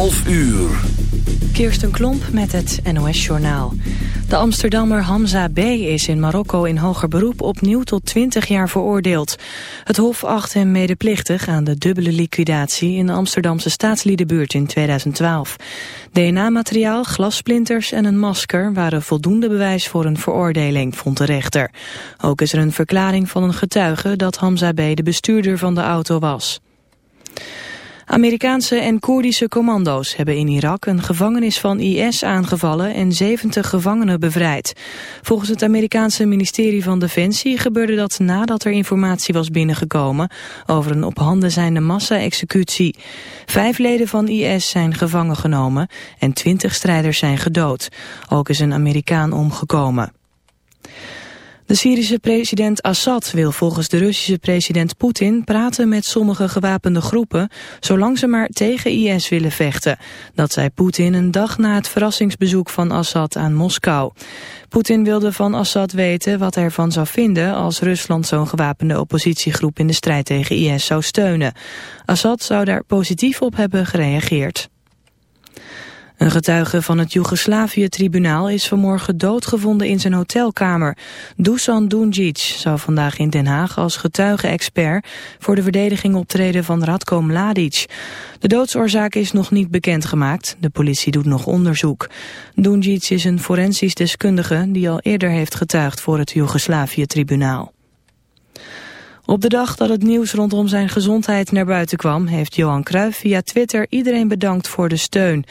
11 uur. Kirsten Klomp met het NOS-journaal. De Amsterdammer Hamza B. is in Marokko in hoger beroep opnieuw tot 20 jaar veroordeeld. Het Hof acht hem medeplichtig aan de dubbele liquidatie in de Amsterdamse staatsliedenbuurt in 2012. DNA-materiaal, glassplinters en een masker waren voldoende bewijs voor een veroordeling, vond de rechter. Ook is er een verklaring van een getuige dat Hamza B. de bestuurder van de auto was. Amerikaanse en Koerdische commando's hebben in Irak een gevangenis van IS aangevallen en 70 gevangenen bevrijd. Volgens het Amerikaanse ministerie van Defensie gebeurde dat nadat er informatie was binnengekomen over een op handen zijnde massa-executie. Vijf leden van IS zijn gevangen genomen en 20 strijders zijn gedood. Ook is een Amerikaan omgekomen. De Syrische president Assad wil volgens de Russische president Poetin praten met sommige gewapende groepen, zolang ze maar tegen IS willen vechten. Dat zei Poetin een dag na het verrassingsbezoek van Assad aan Moskou. Poetin wilde van Assad weten wat hij ervan zou vinden als Rusland zo'n gewapende oppositiegroep in de strijd tegen IS zou steunen. Assad zou daar positief op hebben gereageerd. Een getuige van het Joegoslavië-tribunaal is vanmorgen doodgevonden in zijn hotelkamer. Dusan Dunjic zou vandaag in Den Haag als getuige-expert voor de verdediging optreden van Radko Mladic. De doodsoorzaak is nog niet bekendgemaakt. De politie doet nog onderzoek. Dunjic is een forensisch deskundige die al eerder heeft getuigd voor het Joegoslavië-tribunaal. Op de dag dat het nieuws rondom zijn gezondheid naar buiten kwam... heeft Johan Cruijff via Twitter iedereen bedankt voor de steun.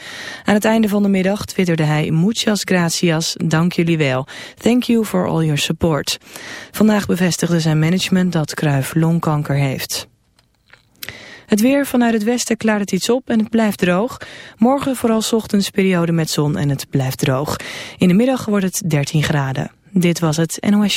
Aan het einde van de middag twitterde hij... Muchas gracias, dank jullie wel. Thank you for all your support. Vandaag bevestigde zijn management dat Cruijff longkanker heeft. Het weer vanuit het westen klaart het iets op en het blijft droog. Morgen vooral ochtends periode met zon en het blijft droog. In de middag wordt het 13 graden. Dit was het NOS.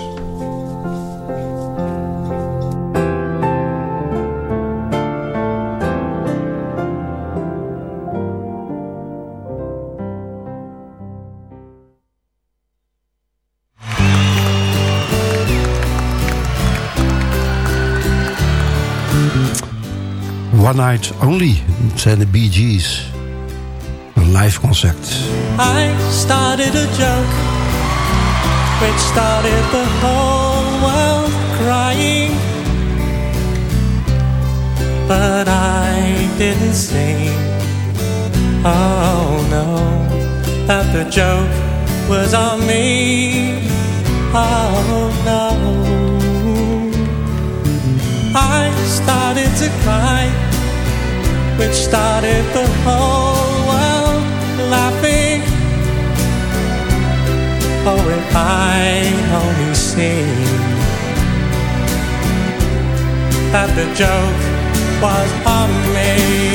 Only zijn de Bee Gees. Een live concert. I started a joke which started the whole world crying. But I didn't sing. Oh no, that the joke was on me. Oh no. I started to cry, which started the whole world laughing. Oh, if I only seen that the joke was on me.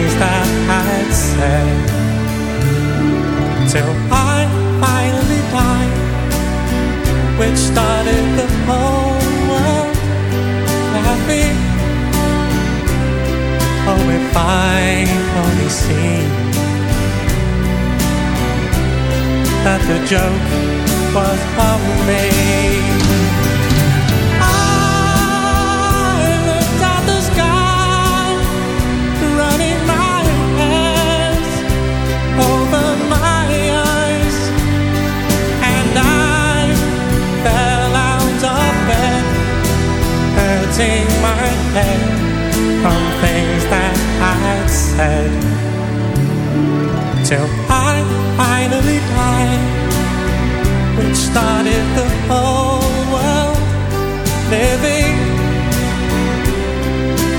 Things that I'd said. Till I finally died, which started the whole world laughing. Oh, if I only seen that the joke was on me. Losing my head from things that I'd said. Till I finally died, which started the whole world living.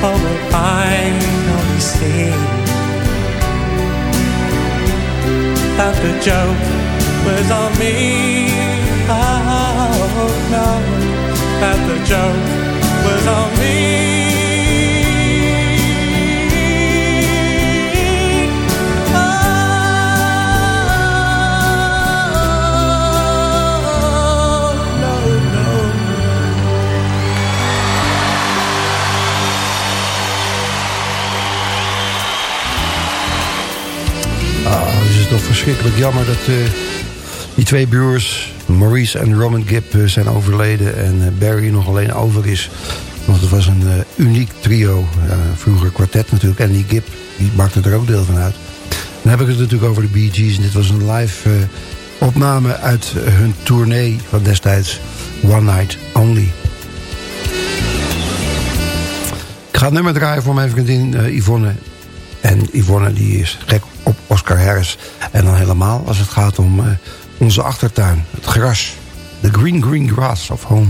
Oh, will finally see that the joke was on me. Oh no that the joke verschrikkelijk jammer dat uh, die twee broers Maurice en Roman Gibb eh, zijn overleden en eh, Barry nog alleen over is. Want het was een uh, uniek trio. vroeger kwartet natuurlijk. En die Gibb die maakte er ook deel van uit. Dan heb ik het natuurlijk over de Bee Gees. En dit was een live uh, opname uit hun tournee van destijds. One Night Only. Ik ga het nummer draaien voor mijn vriendin uh, Yvonne. En Yvonne die is gek op Oscar Harris. En dan helemaal als het gaat om... Onze achtertuin, het gras. The green green grass of home.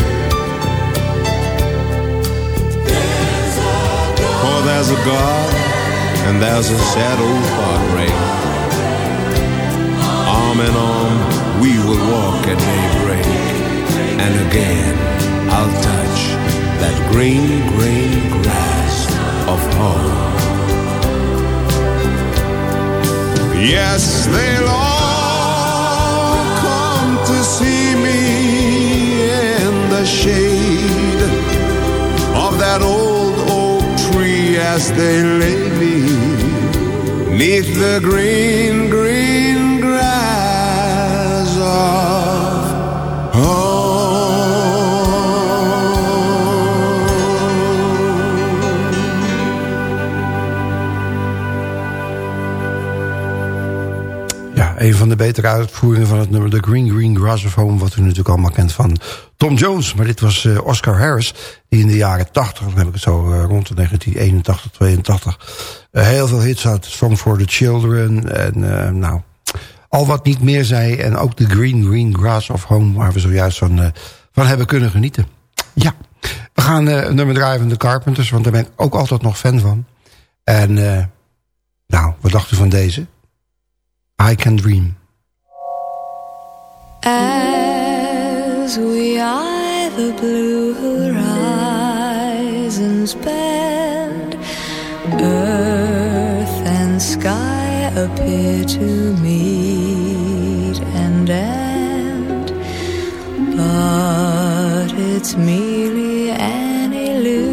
There's a God and there's a shadow far heartbreak. Arm in arm, we will walk at daybreak, and again I'll touch that green, green grass of home. Yes, they'll all come to see as they lay me neath the green, betere uitvoering van het nummer The Green Green Grass of Home... wat u natuurlijk allemaal kent van Tom Jones. Maar dit was eh, Oscar Harris, die in de jaren 80, dan heb ik het zo eh, rond de 1981, 82... Eh, heel veel hits had, Song for the Children en nou... Al wat niet meer zei en ook The Green Green Grass of Home... waar we zojuist van, van hebben kunnen genieten. Ja, we gaan een nummer draaien van de Carpenters... want daar ben ik ook altijd nog fan van. En nou, wat dacht u van deze? I Can Dream. As we eye the blue horizons bend, earth and sky appear to meet and end. But it's merely an illusion,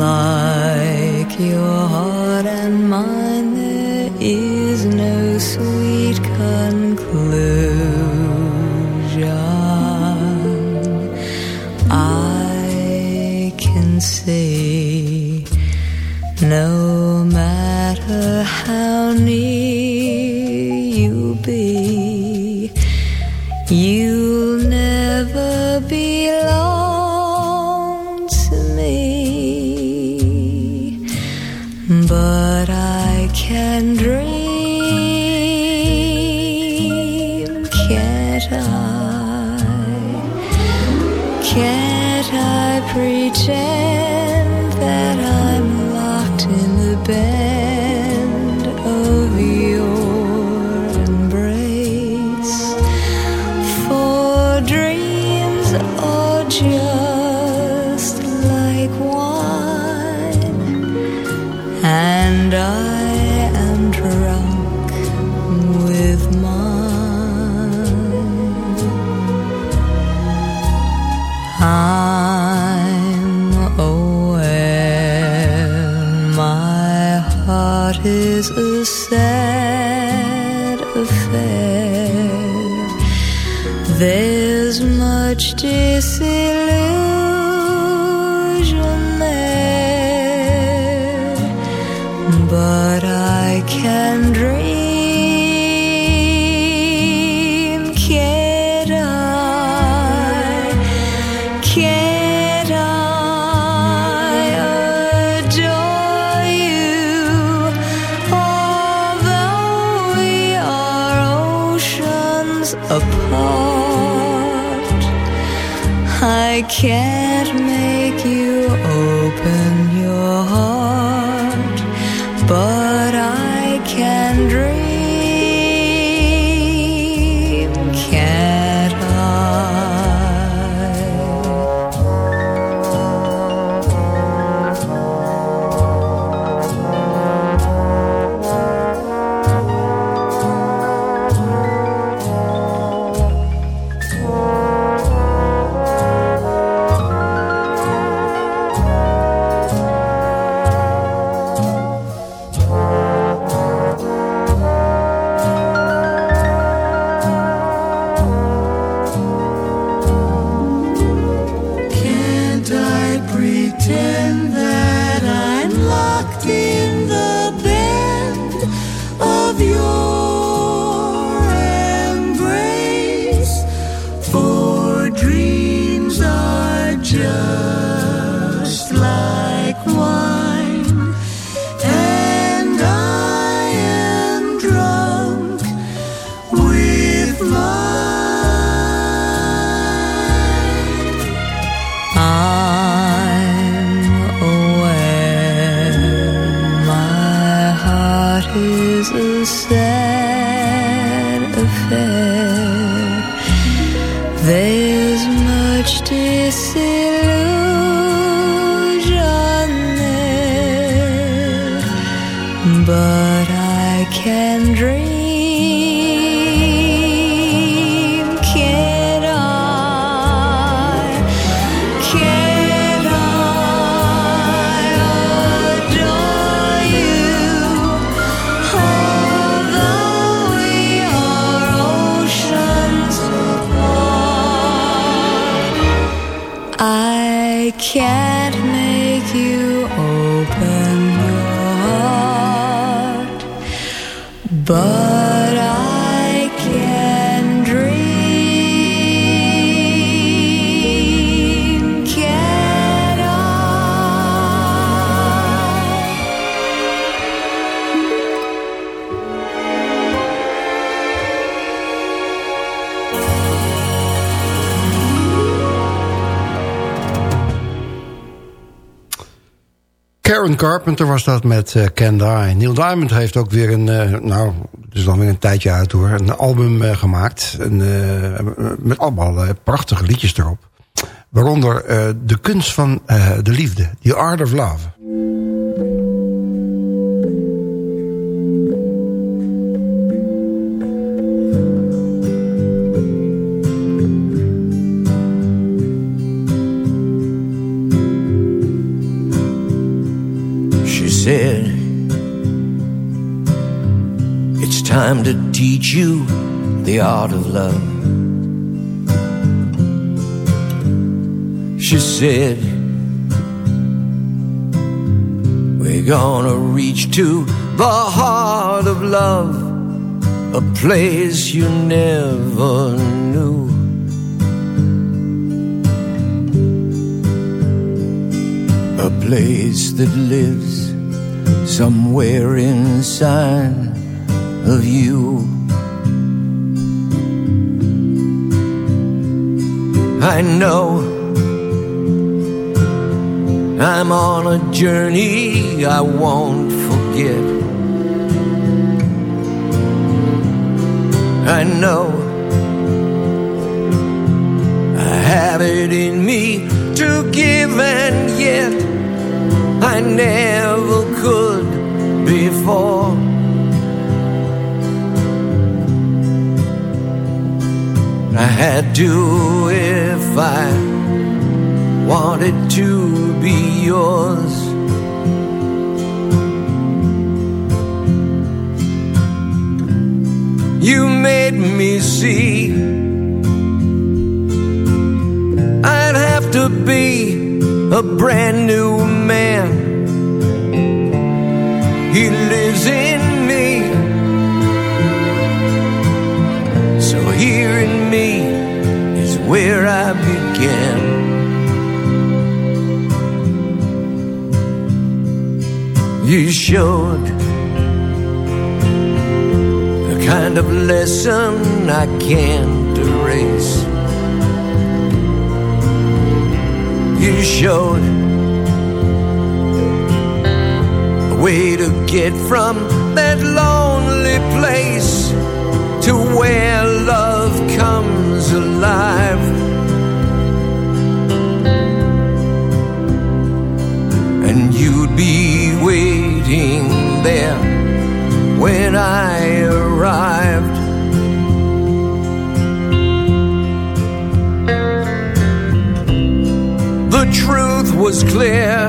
like your heart and mine. There is illusion. I can see, no matter how near you be, you'll never be alone to me. But I can dream. 谁 Carpenter was dat met uh, Can. Neil Diamond heeft ook weer een, uh, nou, het is dan weer een tijdje uit hoor, een album uh, gemaakt. Een, met allemaal prachtige liedjes erop. Waaronder De kunst van de liefde, The Art of Love. Time to teach you the art of love. She said, We're gonna reach to the heart of love, a place you never knew. A place that lives somewhere inside of you. I know I'm on a journey I won't forget. I know I have it in me to give, and yet I never could before. Had to if I wanted to be yours. You made me see I'd have to be a brand new man he lives in where I began. You showed the kind of lesson I can't erase. You showed a way to get from that lonely place to where there when I arrived. The truth was clear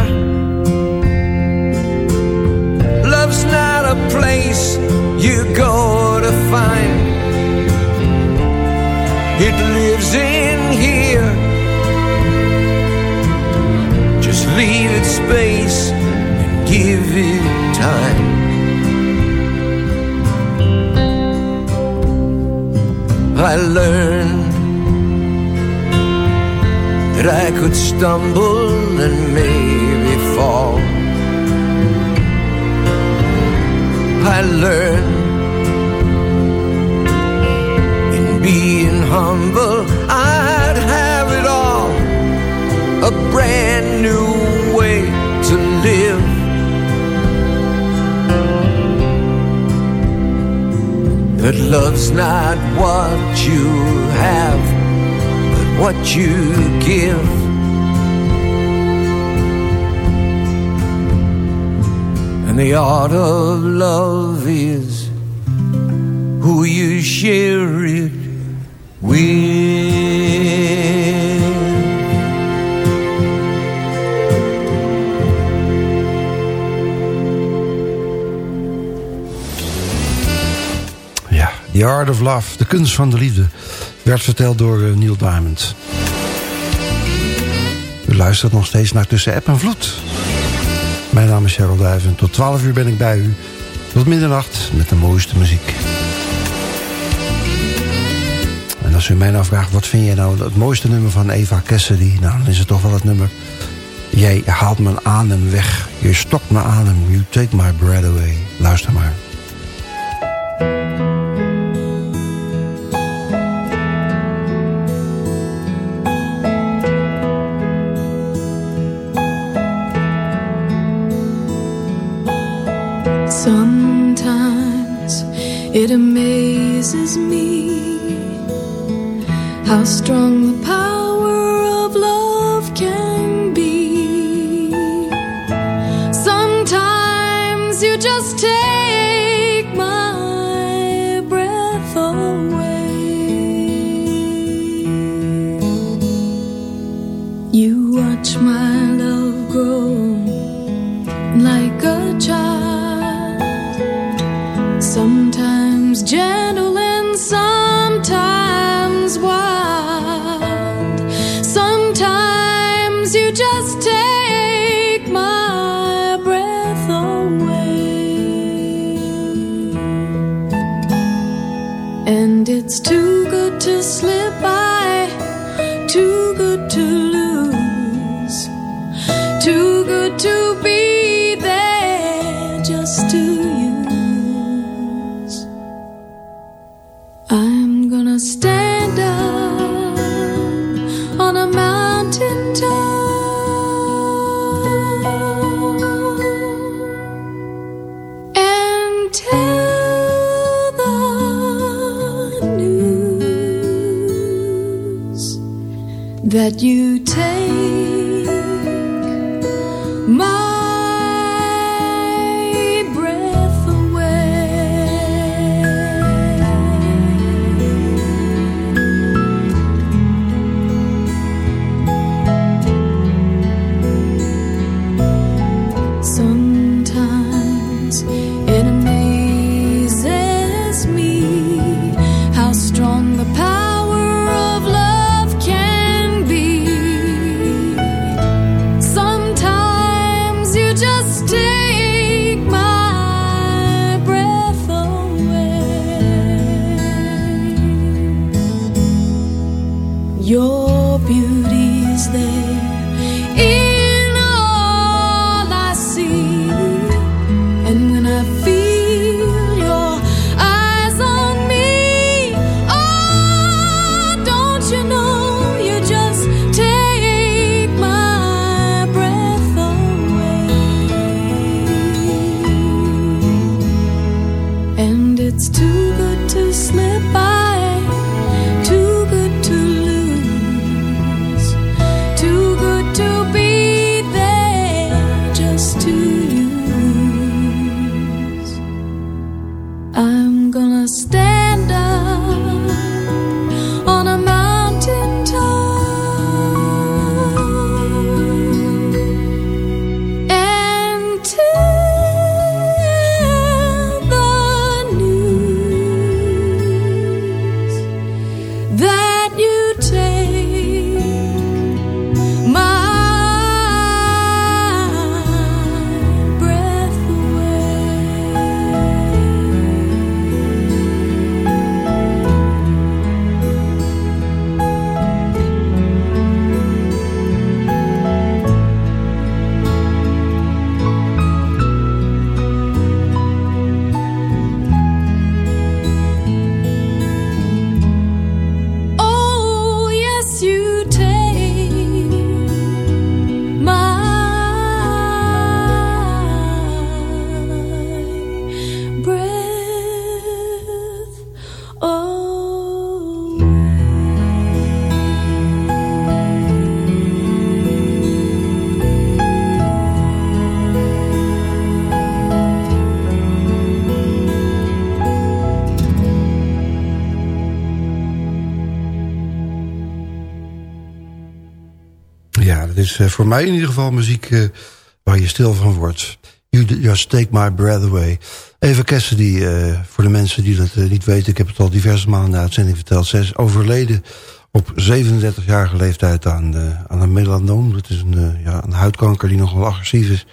Love's not a place you go to find. It lives in here. Just leave it space give it time. I learned that I could stumble and maybe fall. I learned in being humble, I'd have it all a brand new way to live. That love's not what you have, but what you give. And the art of love is who you share it with. The Art of Love, de kunst van de liefde, werd verteld door uh, Neil Diamond. U luistert nog steeds naar Tussen App en Vloed. Mijn naam is Cheryl Duiven. Tot 12 uur ben ik bij u. Tot middernacht met de mooiste muziek. En als u mij afvraagt, wat vind je nou het mooiste nummer van Eva Cassidy? Nou, dan is het toch wel het nummer... Jij haalt mijn adem weg. Je stokt mijn adem. You take my breath away. Luister maar. It amazes me how strong the power of love can be. Sometimes you just take that you take Your beauty's there is eh, voor mij in ieder geval muziek eh, waar je stil van wordt. You Just Take My Breath Away. Eva Cassidy, eh voor de mensen die dat niet weten... ik heb het al diverse maanden in de uitzending verteld... zij is overleden op 37-jarige leeftijd aan, aan een melanoom. Dat is een, ja, een huidkanker die nogal agressief is.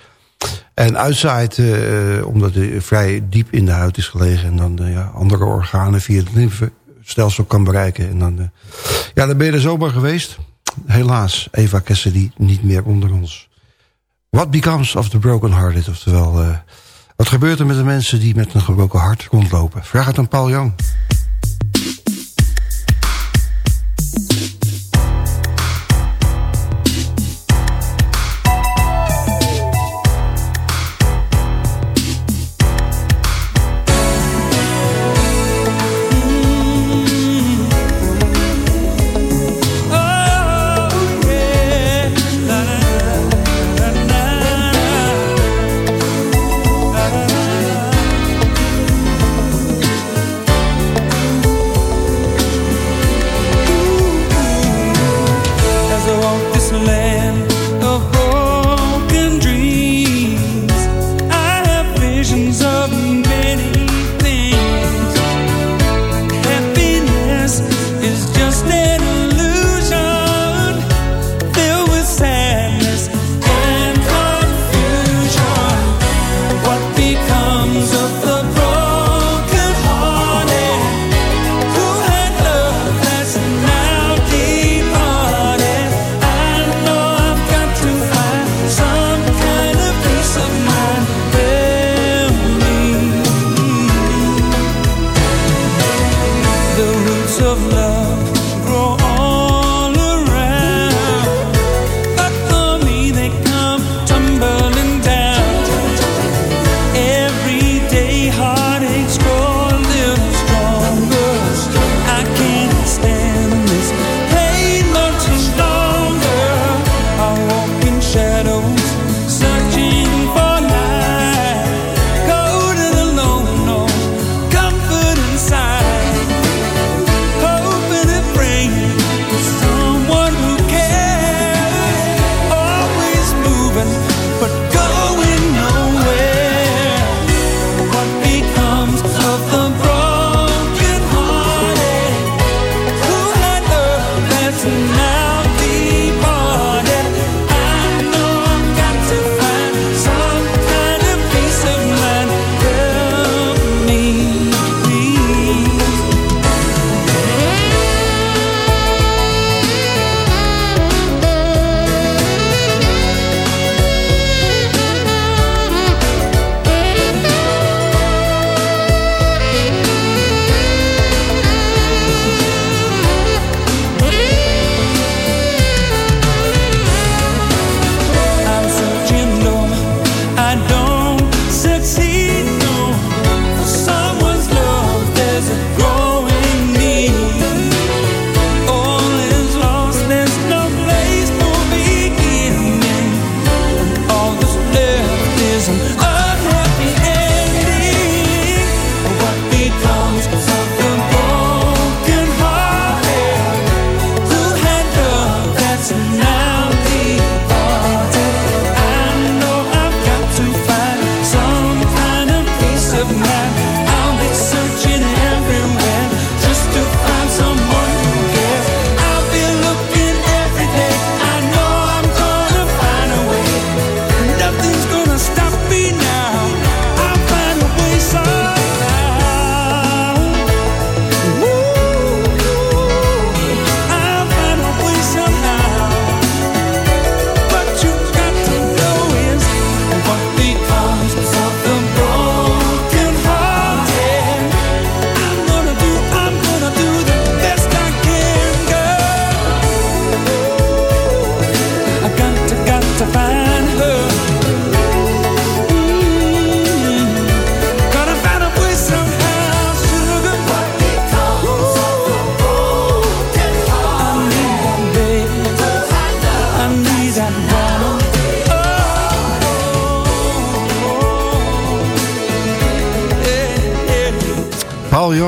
En uitzaait omdat hij vrij diep in de huid is gelegen... en dan ja, andere organen via het lymfestelsel kan bereiken. En dan, ja, dan ben je er zomaar geweest. Helaas, Eva Cassidy niet meer onder ons. What becomes of the broken hearted? Oftewel, eh, wat gebeurt er met de mensen die met een gebroken hart rondlopen? Vraag het aan Paul Young.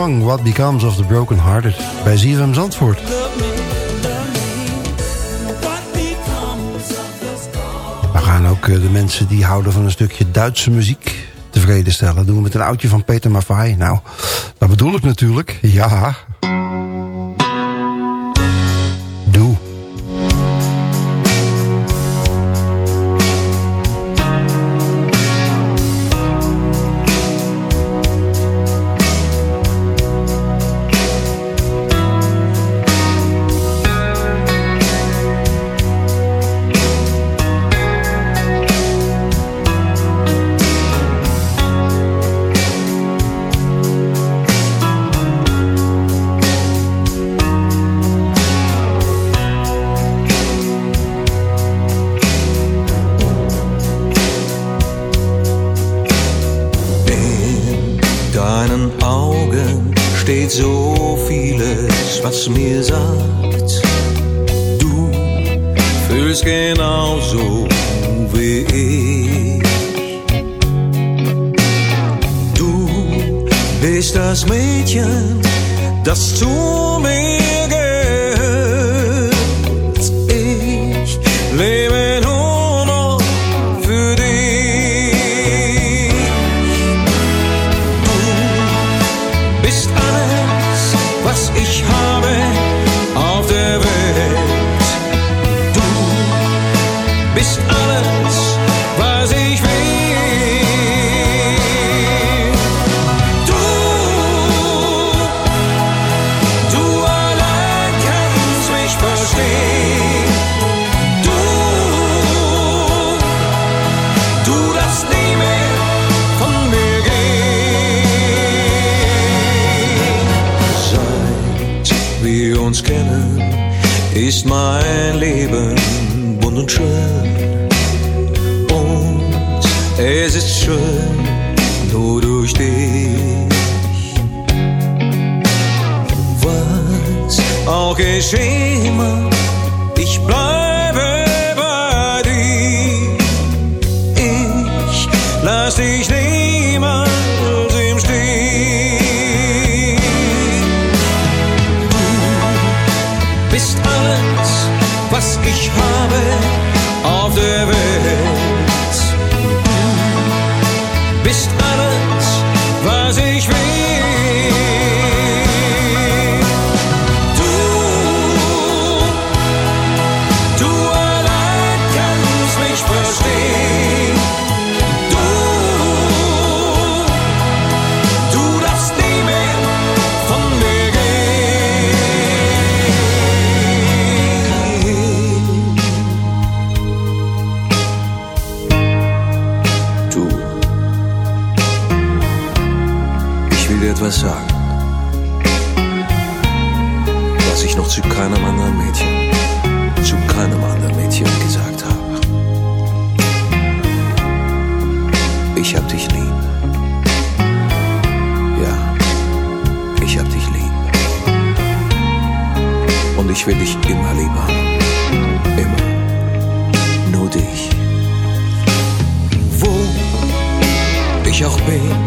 What Becomes of the Broken Hearted bij ZFM Zandvoort. We gaan ook eh, de mensen die houden van een stukje Duitse muziek tevreden stellen. Dat doen we met een oudje van Peter Maffay. Nou, dat bedoel ik natuurlijk. Ja, verstehe ich niemals im Stich. Du bist alles, was ich habe auf der Welt. Baby.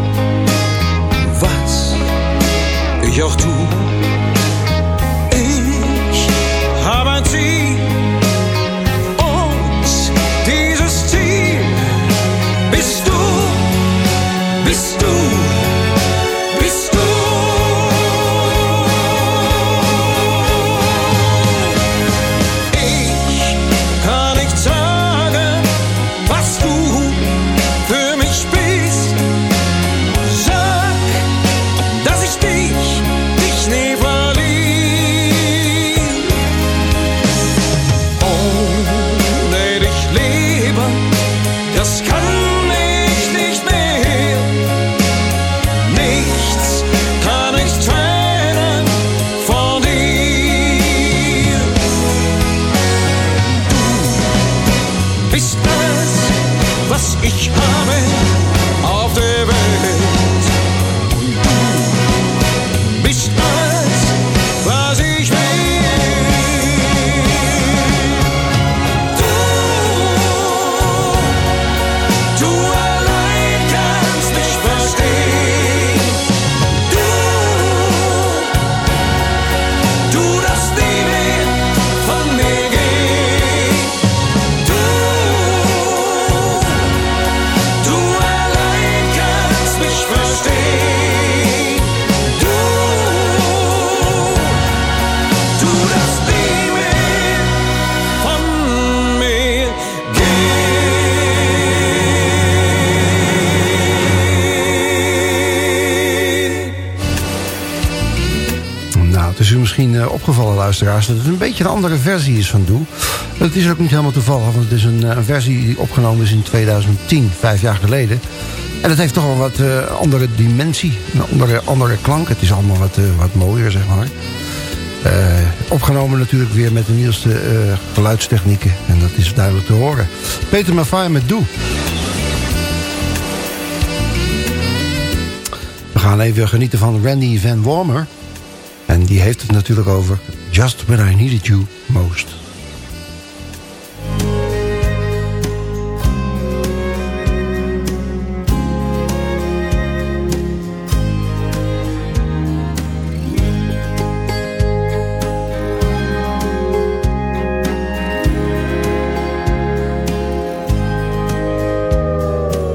Dat het een beetje een andere versie is van Doe. Het is ook niet helemaal toevallig, want het is een, een versie die opgenomen is in 2010, vijf jaar geleden. En het heeft toch wel wat uh, andere dimensie, een andere, andere klank. Het is allemaal wat, uh, wat mooier, zeg maar. Opgenomen natuurlijk weer met de nieuwste geluidstechnieken. En dat is duidelijk te horen. Peter Maffay met Doe. We gaan even genieten van Randy Van Warmer. En die heeft het natuurlijk over Just When I Needed You Most.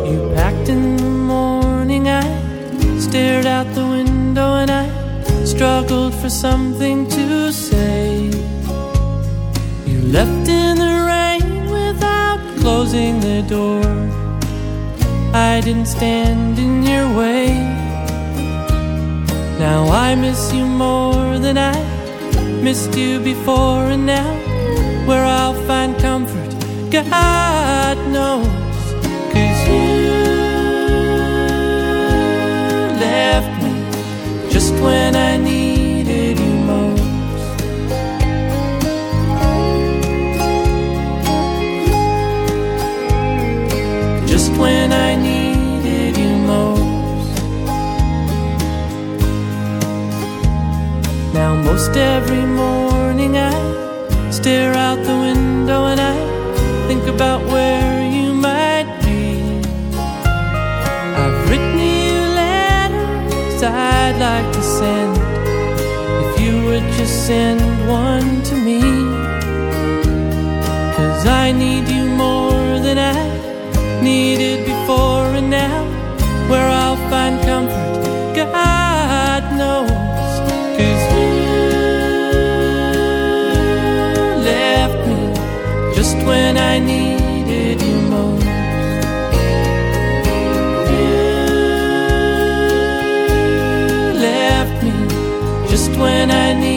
You act in the morning I stared out the window and I struggled for something stand in your way. Now I miss you more than I missed you before, and now where I'll find comfort, God knows. Now, most every morning I stare out the window and I think about where you might be. I've written you letters I'd like to send if you would just send one to me. Cause I need you when I needed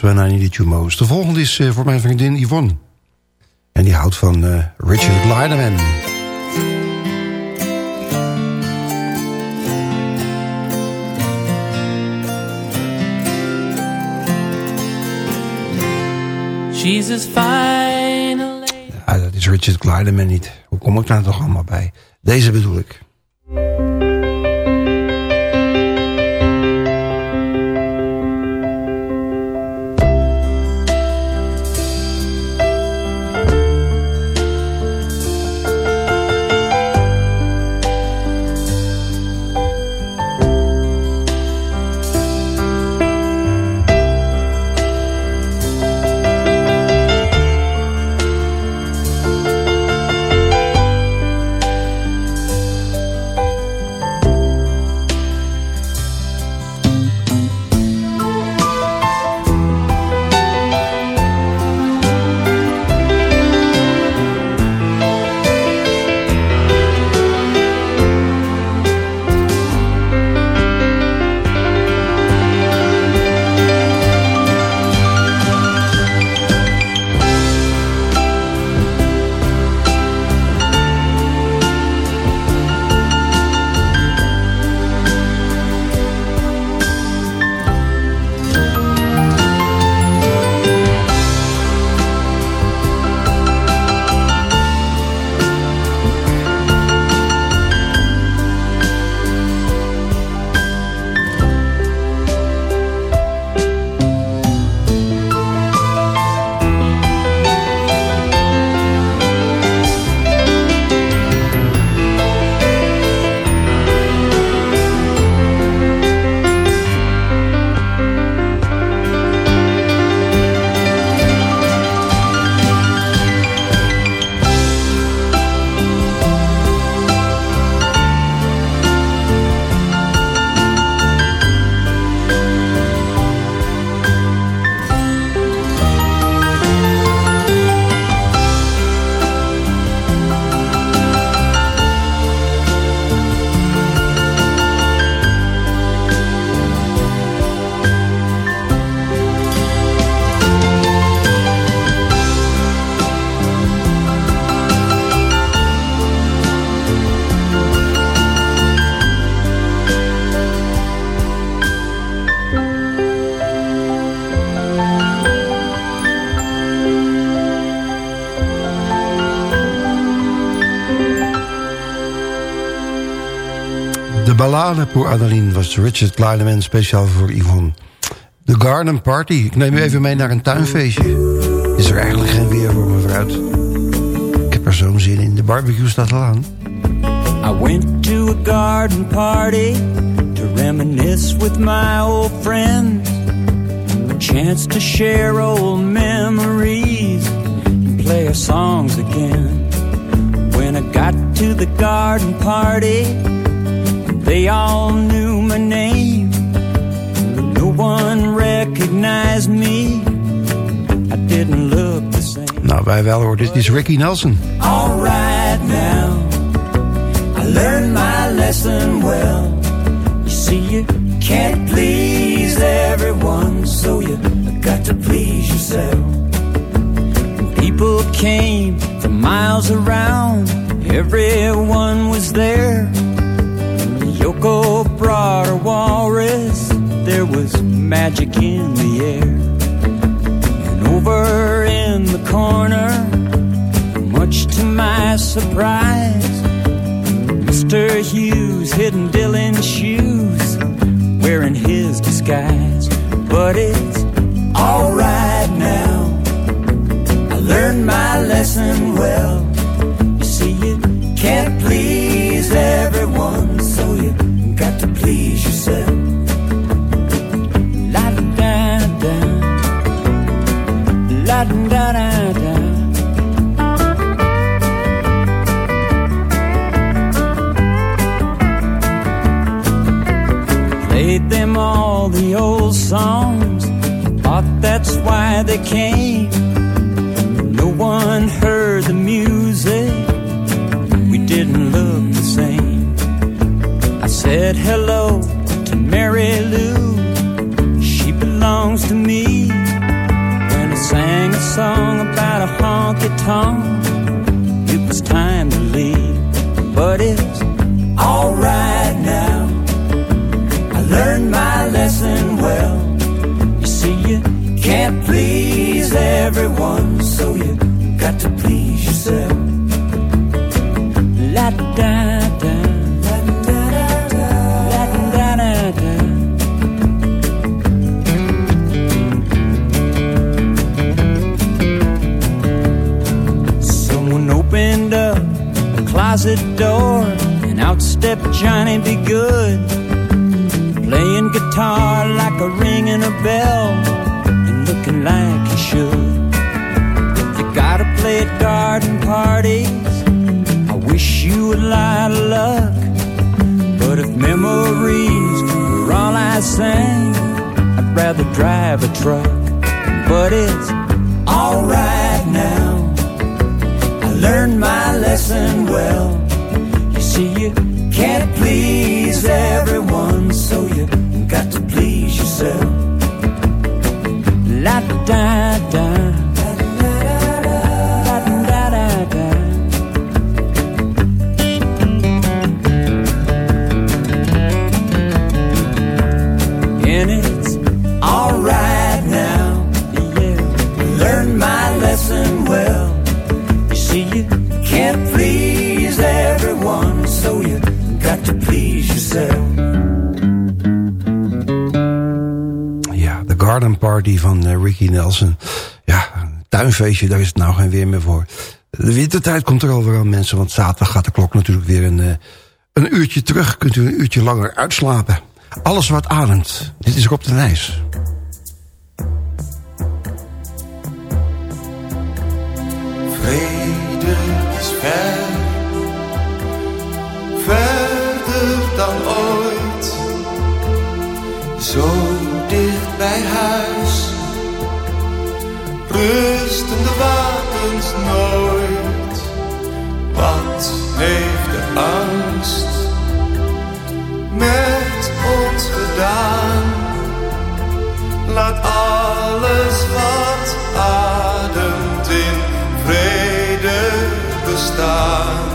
When I Needed You Most. De volgende is uh, voor mijn vriendin Yvonne. En die houdt van uh, Richard Leiderman. Ja, dat is Richard Kleiderman niet. Hoe kom ik daar toch allemaal bij? Deze bedoel ik. Pour Adeline was Richard Kleineman speciaal voor Yvonne. The Garden Party. Ik neem u even mee naar een tuinfeestje. Is er eigenlijk geen weer voor vooruit. Ik heb er zo'n zin in. De barbecue staat al aan. I went to a garden party to reminisce with my old friends. A chance to share old memories and play our songs again. When I got to the garden party, they all knew my name. But no one recognized me. I didn't look the same. Nou, wij wel hoor. Dit is Ricky Nelson. All right now, I learned my lesson well. You see, you can't please everyone, so you got to please yourself. People came from miles around, everyone was there. Her walrus, there was magic in the air. And over in the corner, much to my surprise, Mr. Hughes hidden Dylan's shoes, wearing his disguise. But it's alright now. I learned my lesson well. Old songs. Thought that's why they came. No one heard the music. We didn't look the same. I said hello to Mary Lou. She belongs to me. When I sang a song about a honky tonk, it was time to leave. But it's everyone, so you got to please yourself. La da da, la da da da, la da da da. Someone opened up a closet door, and out stepped Johnny B. Goode playing guitar like a ring ringing a bell and looking like you should. You gotta play at garden parties. I wish you would lot of luck. But if memories were all I sang, I'd rather drive a truck. But it's alright now. I learned my lesson well. You see, you can't please everyone, Van eh, Ricky Nelson. Ja, een tuinfeestje, daar is het nou geen weer meer voor. De wintertijd komt er alweer aan mensen, want zaterdag gaat de klok natuurlijk weer een, eh, een uurtje terug. Kunt u een uurtje langer uitslapen. Alles wat ademt. Dit is Rob de Nijs. Wat heeft de angst met ons gedaan? Laat alles wat ademt in vrede bestaan.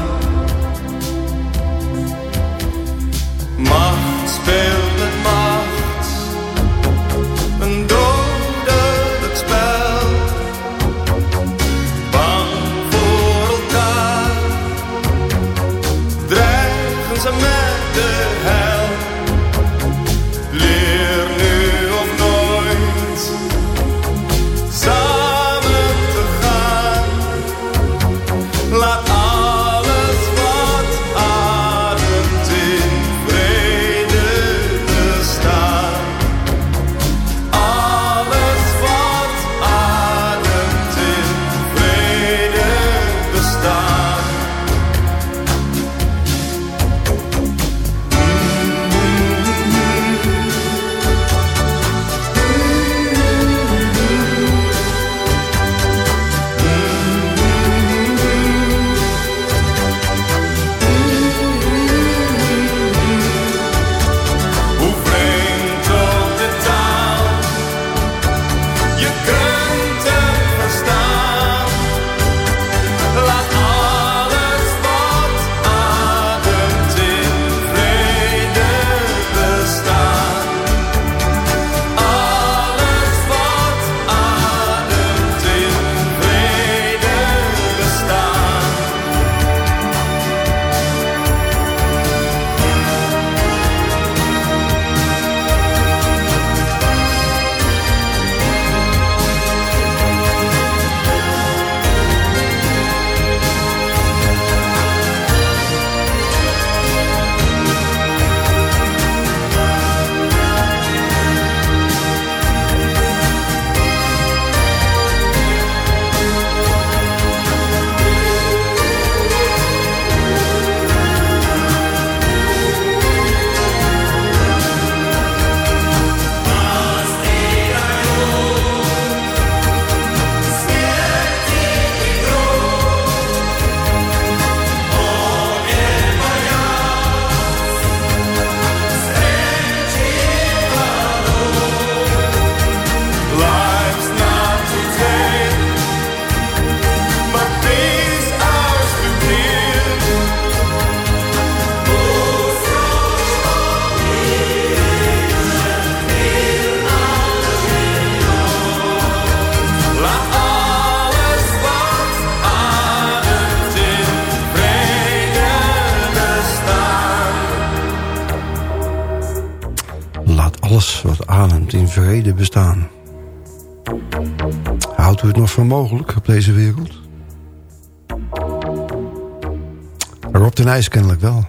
De Nijs kennelijk wel.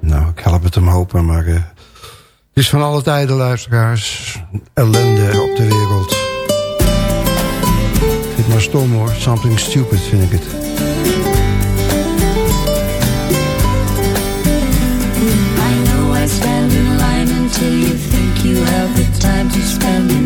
Nou, ik help het hem hopen, maar... Uh, het is van alle tijden, luisteraars. Ellende op de wereld. Ik vind het maar stom hoor. Something stupid vind ik het. until you think you have the time to spend an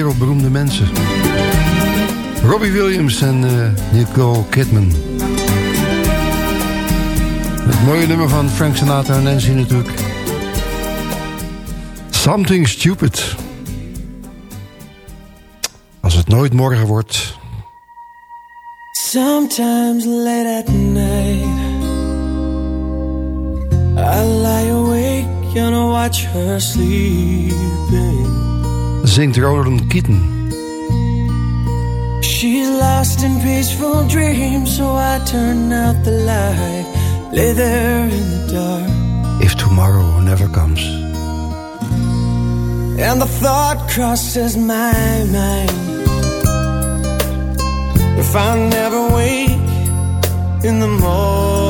wereldberoemde mensen. Robbie Williams en eh, Nicole Kidman. Het mooie nummer van Frank Sinatra en Nancy natuurlijk. Something Stupid. Als het nooit morgen wordt... Sometimes late at night I lie awake and watch her sleeping zingt Ronan Keating. She's lost in peaceful dreams So I turn out the light Lay there in the dark If tomorrow never comes. And the thought crosses my mind If I never wake in the morning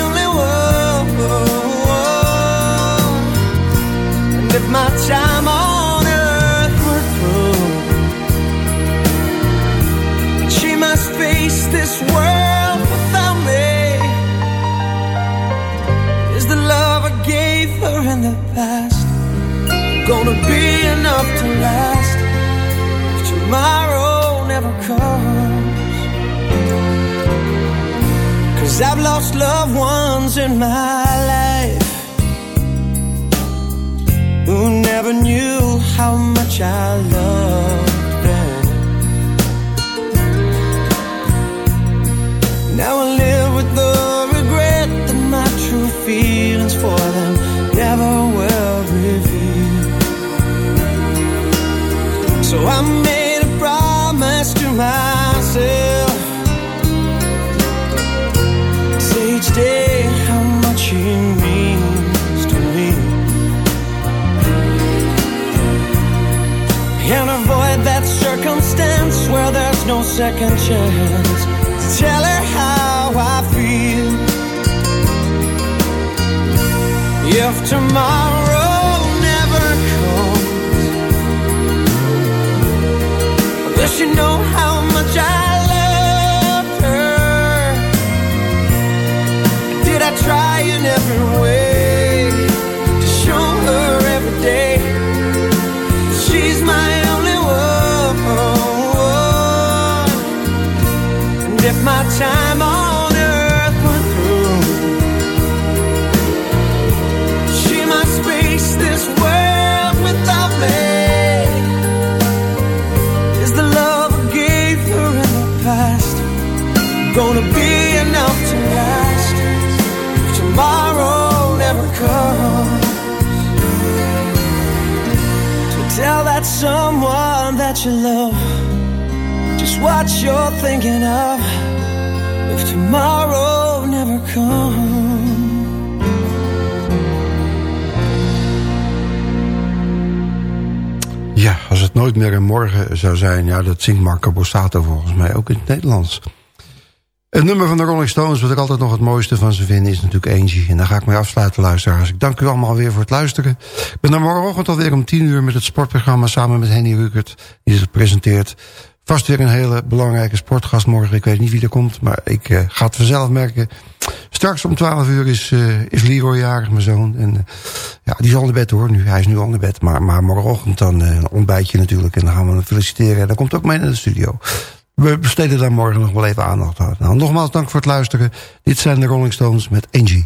my time on earth were through, she must face this world without me. Is the love I gave her in the past gonna be enough to last if tomorrow never comes? Cause I've lost loved ones in my life Who never knew how much I loved them Now I live with the regret that my true feelings for them never will reveal. So I second chance. to Tell her how I feel. If tomorrow never comes, I wish you know how much I time on earth went through, she must face this world without me. Is the love I gave her in the past gonna be enough to last? If tomorrow never comes. So tell that someone that you love just what you're thinking of. Tomorrow never comes. Ja, als het nooit meer een morgen zou zijn... ja, dat zingt Marco Borsato volgens mij ook in het Nederlands. Het nummer van de Rolling Stones, wat ik altijd nog het mooiste van ze vind... is natuurlijk Angie. En daar ga ik mee afsluiten, luisteraars. Ik dank u allemaal weer voor het luisteren. Ik ben dan morgenochtend alweer om 10 uur met het sportprogramma... samen met Henny Rukert, die het presenteert. Vast weer een hele belangrijke sportgast morgen. Ik weet niet wie er komt, maar ik uh, ga het vanzelf merken. Straks om 12 uur is, uh, is Leroy jarig, mijn zoon. En uh, ja, die is al in bed hoor. Nu, hij is nu al in bed. Maar, maar morgenochtend dan een ontbijtje natuurlijk. En dan gaan we hem feliciteren. En dan komt ook mee naar de studio. We besteden daar morgen nog wel even aandacht aan. Nou, nogmaals dank voor het luisteren. Dit zijn de Rolling Stones met. Angie,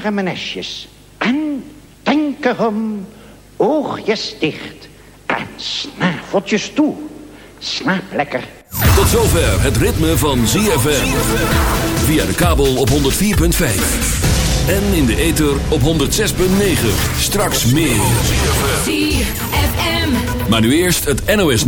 warme nestjes. En denk erom, oogjes dicht en snaveltjes toe. Slaap lekker. Tot zover het ritme van ZFM. Via de kabel op 104.5. En in de ether op 106.9. Straks meer. ZFM. Maar nu eerst het NOS.